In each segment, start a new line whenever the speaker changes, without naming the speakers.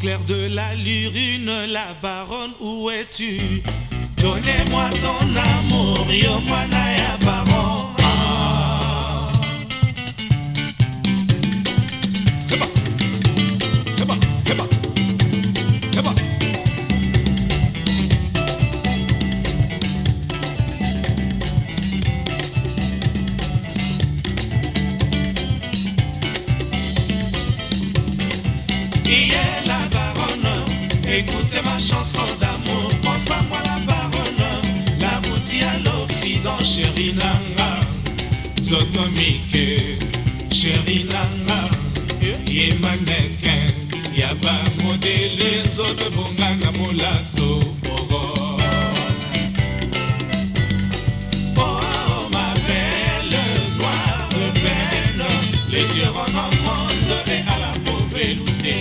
Claire de la lurine, la baronne, où es-tu Donnez-moi ton amour, yo mana ya baronne. sheri nanga nzoto mike sheri nanga yema meke ya bamodele nzoto ebonganga molato boro oh, oh, Les yeux en un monde et à la pauvreté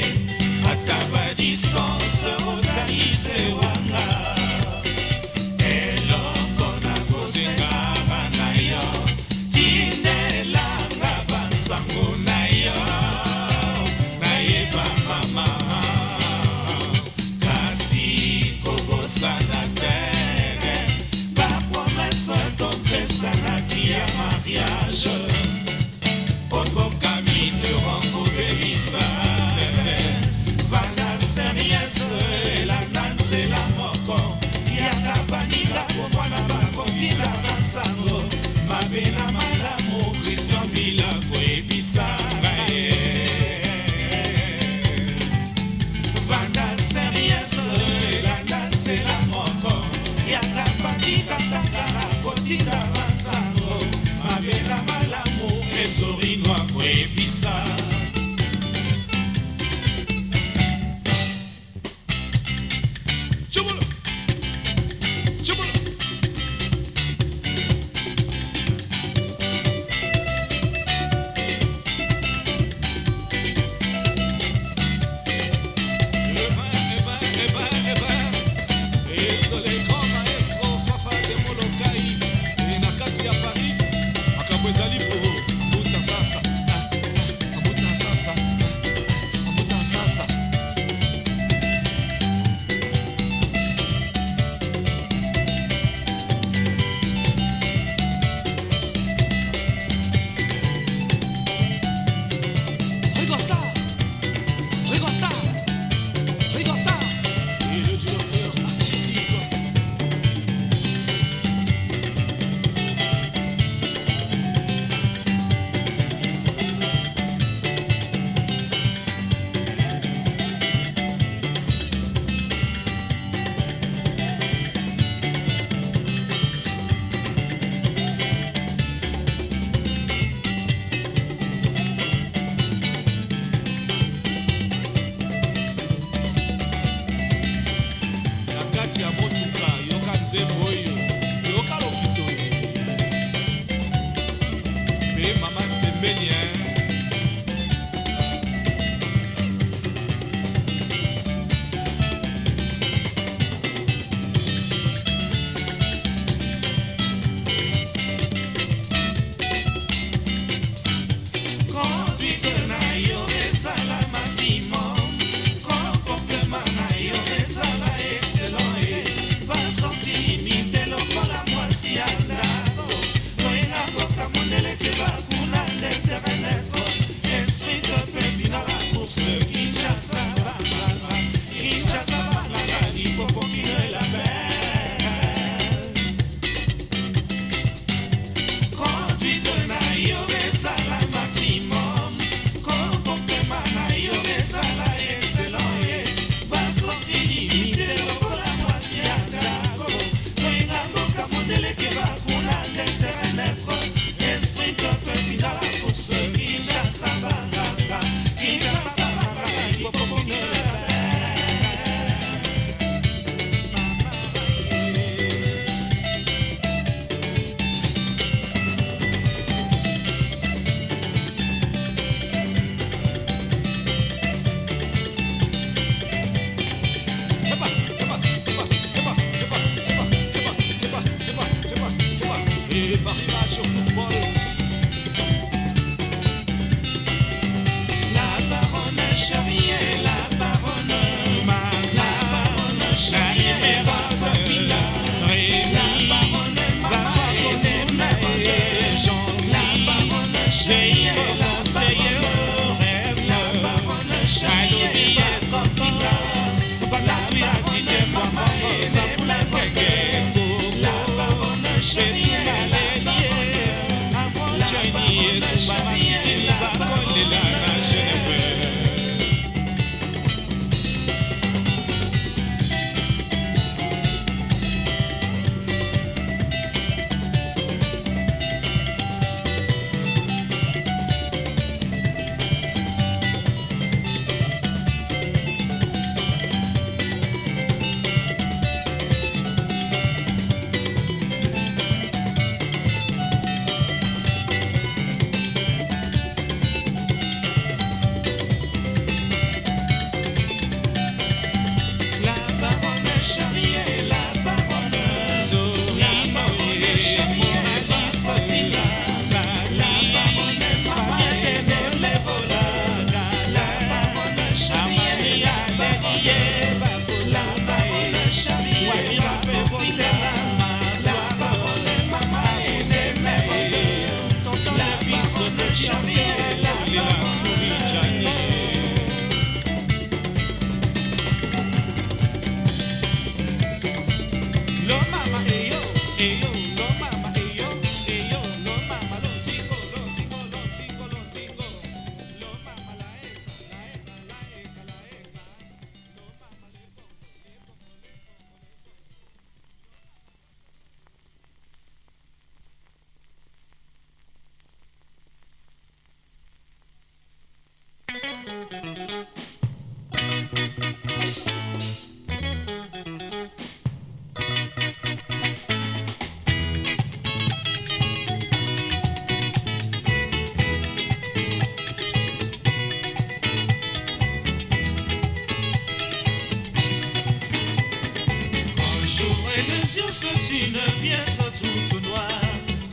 C'est une pièce toute noire.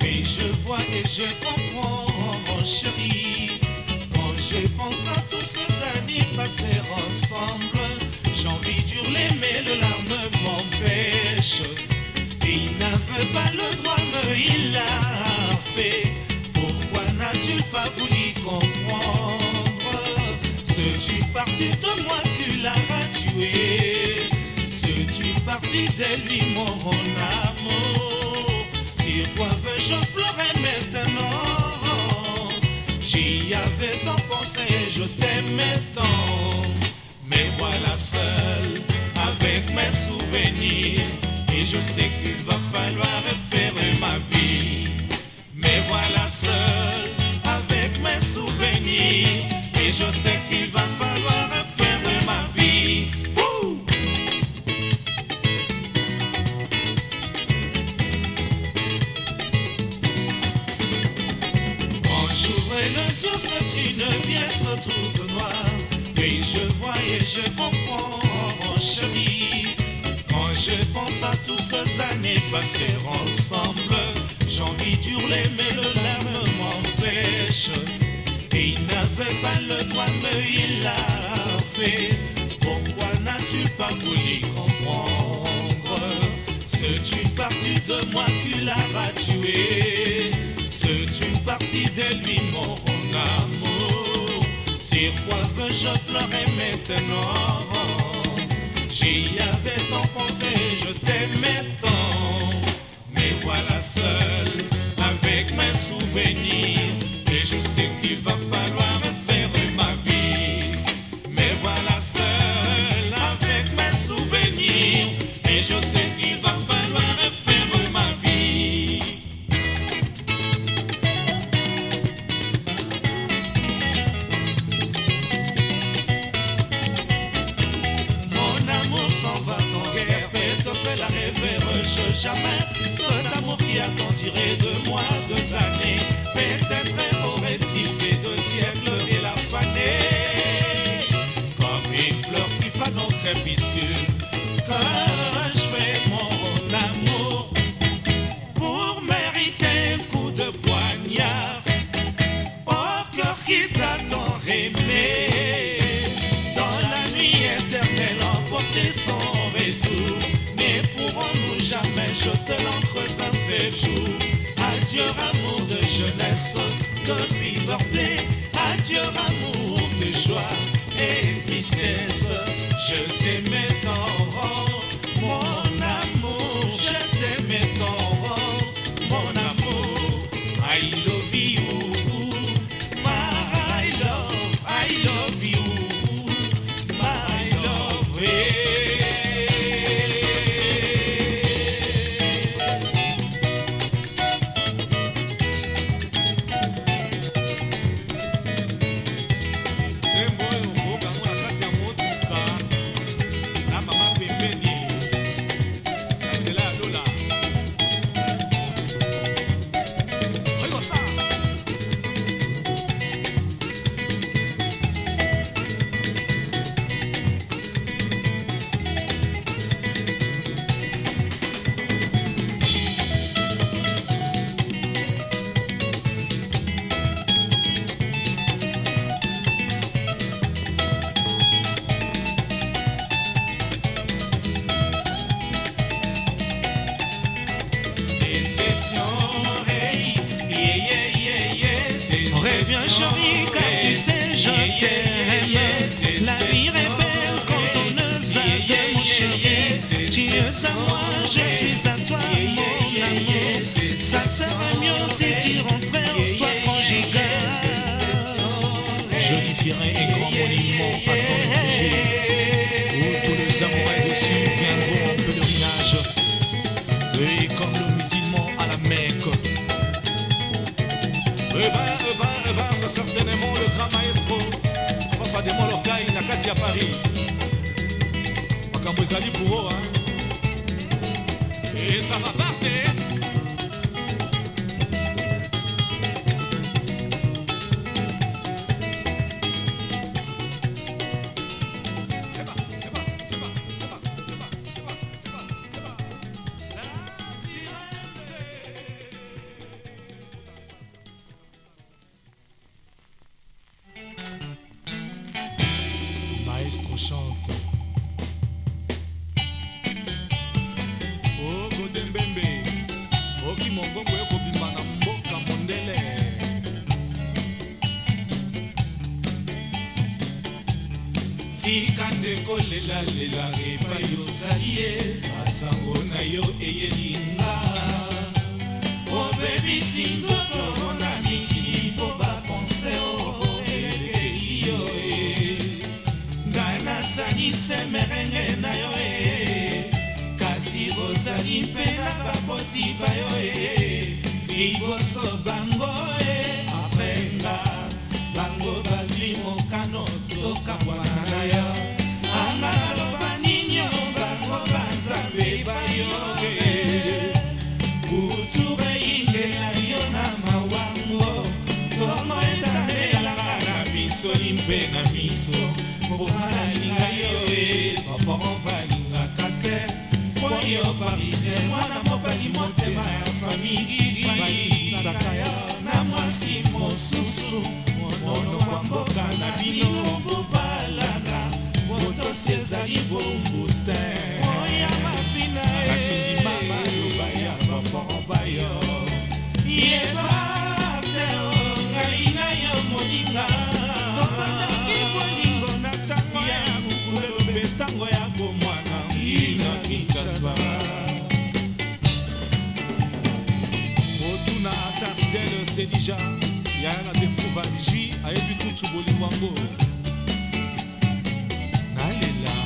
Et je vois et je comprends, mon chéri. Quand je pense à tous ces années passées ensemble, j'ai envie d'hurler, mais le larme m'empêche. Il n'avait pas le droit, mais il l'a fait. Pourquoi n'as-tu pas voulu comprendre? Ce tu parti de moi lui mon amour. Si quoi veux-je pleurer maintenant J'y avais tant pensé, je t'aimais tant. Mais voilà seul, avec mes souvenirs, et je sais qu'il va falloir Faire ma vie. je comprends mon chéri. Quand je pense à toutes ces années passées ensemble, j'ai envie d'hurler, mais le larme m'empêche. Et il n'avait pas le droit, mais il l'a fait. Pourquoi n'as-tu pas voulu comprendre C'est une partie de moi qui l'a tué. C'est une partie de lui, mon amour quoi que je pleurais maintenant J'y avais tant pensé, je t'aimais tant Mais voilà seul avec mes souvenirs jamais se que me qu'on chante. Oh, Godembembe, oh, qui mon gongo, yoko bimana mboka mondele. tika ndeko lela lela epai ozali ye basango na yo eyelinga obebisi nzoto masiba yo e liboso bango e afenga bango bazwi mokano tokabwana na yo anga naloba nini yo bango banzambe bayo e buture ingela yo na mawango tongo etandelaka na biso limpe na miso mokonalinga yo e kopomo balingaka te oyo parisien mwana motema ya familisaka yo na mwasi mosusu monono kwa mboka na bino bobalaka botosi ezali bomo deja yaya na beprouva ji ayebi kutu bolingo yango nalela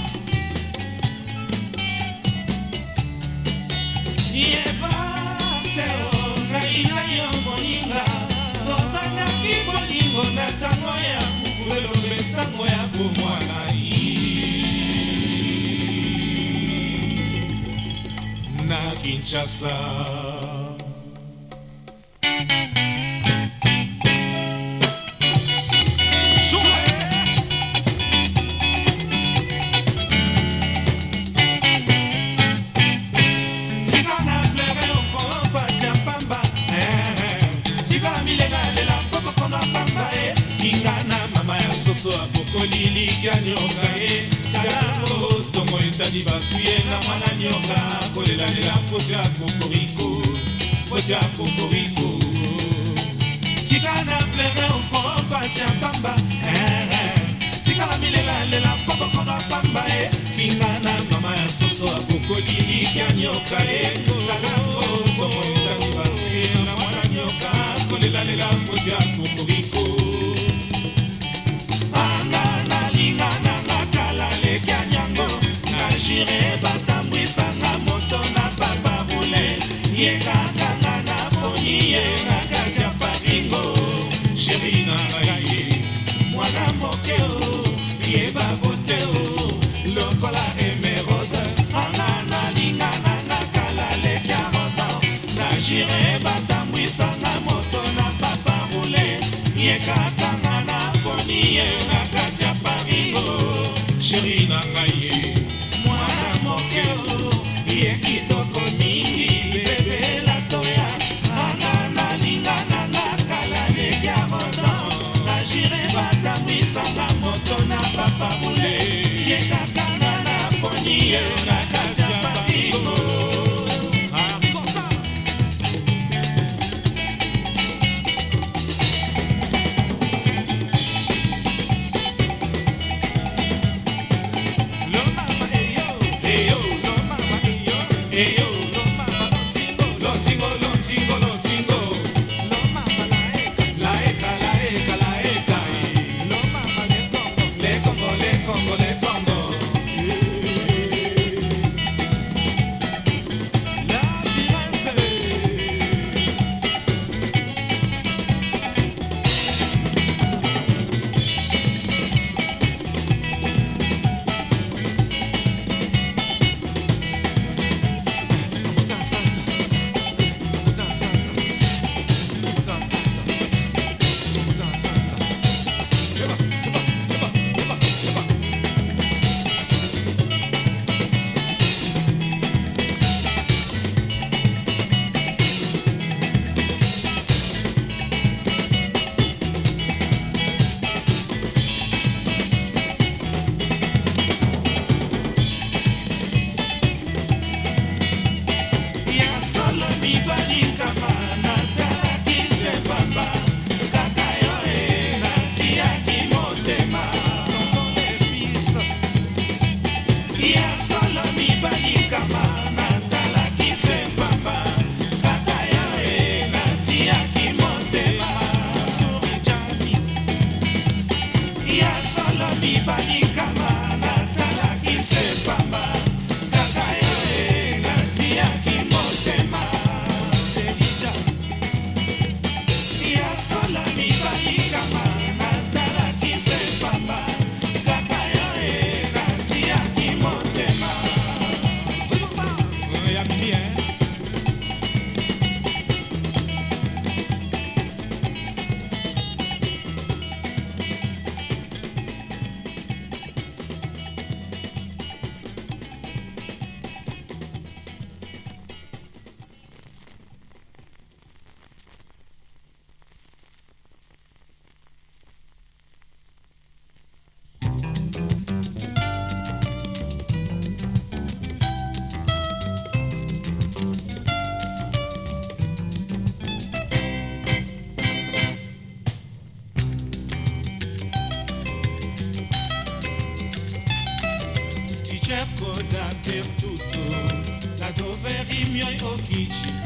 yeba te ngai na yo moninga tobandaki bolingo na ntango ya kuku elombe ntango ya bomwana na kinshasa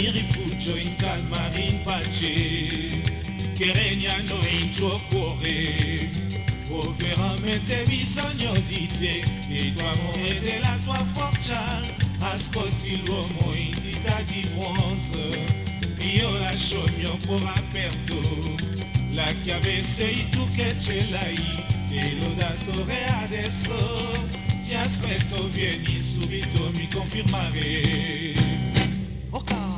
di rifugio in calma, in pace, che regnano in tuo cuore. Ho veramente bisogno di te, e tuo amore e della tua forza. Ascolti l'uomo in dita di bronzo, io lascio il mio cuore aperto. La chiave sei tu che ce l'hai, e l'ho datore adesso. Ti aspetto, vieni subito mi confirmare. Okay.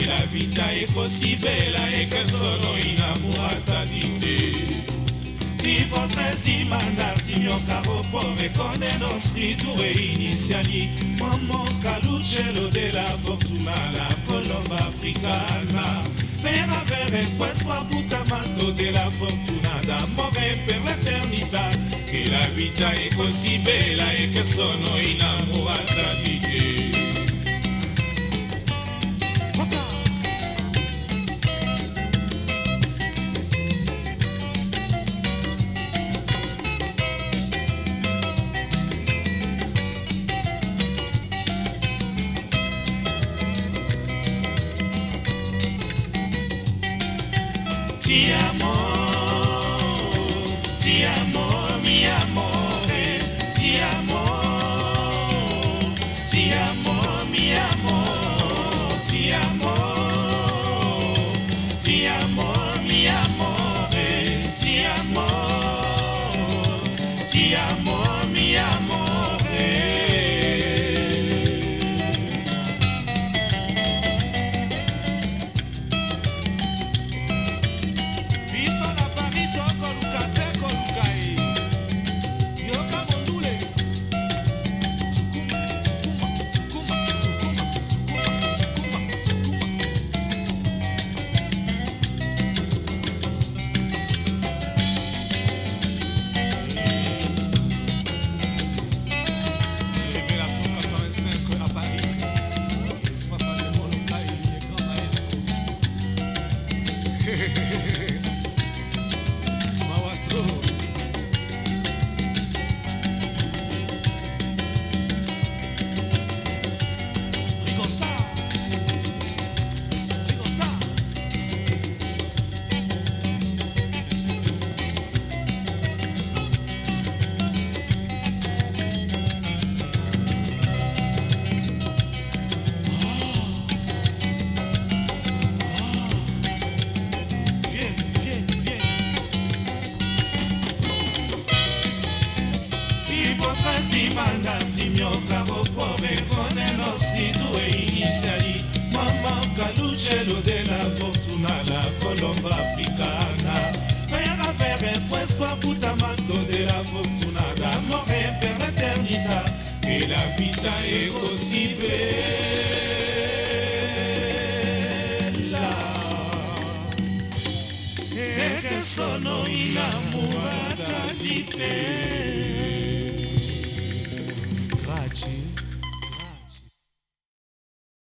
kozela vita ekosibela ekesolo inamurata dite tipotresi mandarti myoka ropo rekonenos riture inisiani momo kalucelo de della fortuna la colomba africana Pera vere quesqua putamanto de la fortuna d'amore per l'eternità Che la vita è così bella e che sono innamorata di te